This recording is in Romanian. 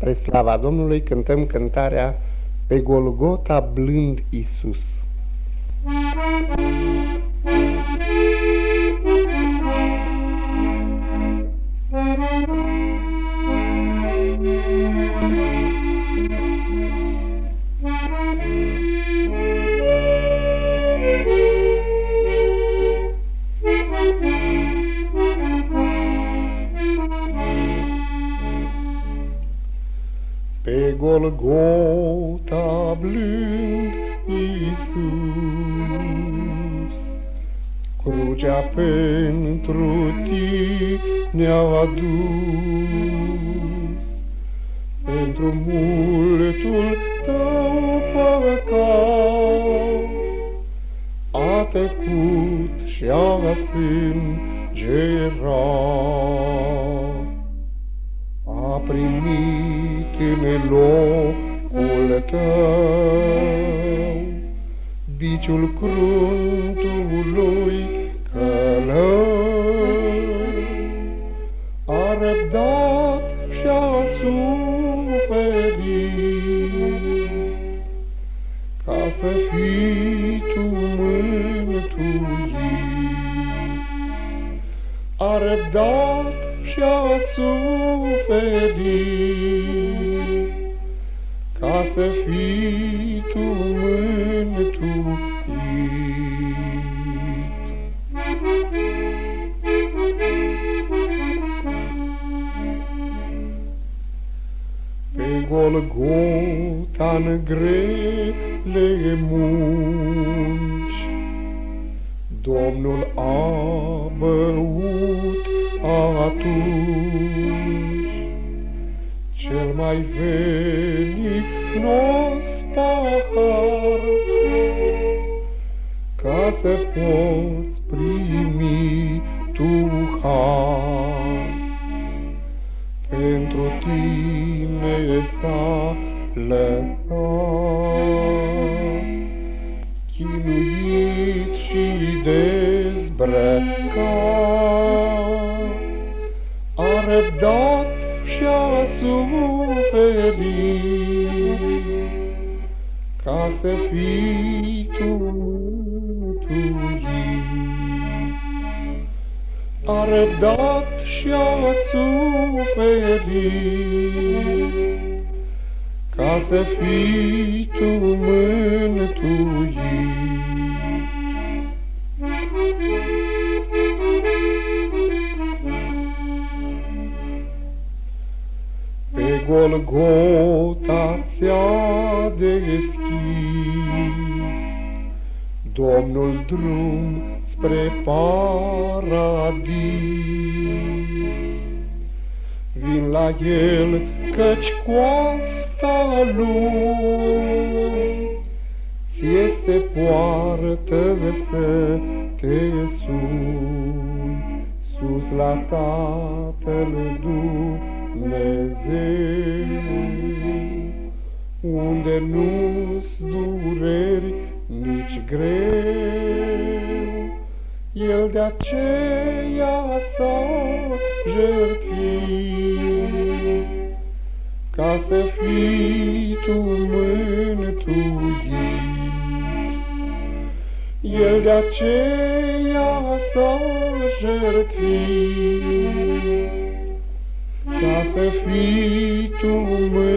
Pre slava Domnului cântăm cântarea Pe Golgota blând Iisus. Pe Golgota blând Iisus, Crucea pentru tine a adus, Pentru multul tău păcat, A tăcut și-a sângerat. A primit în locul tău. Biciul cruntului călău A răbdat și-a suferit. Ca să fii tu mântuit A răbdat și-a suferit, ca să fii tu mântuit. Pe Golgota-n grele munci, Domnul a băut atunci cel mai veninos pahar ca să poți primi tu har. Pentru tine s-a lăsat, răbdat și-a suferit, ca să fii tu mântuit. A răbdat și-a suferit, ca să fii tu mântuit. Golgota ți-a deschis, Domnul drum spre paradis. Vin la el, căci coasta lui ți este poartă să te sui sus la Tatăl Dumnezeu. Dumnezeu, unde nu-s dureri nici greu, El de aceea s-a jertfit, ca să fii tu mântuit. El de aceea s-a jertfit, ca să fii tu mântuit.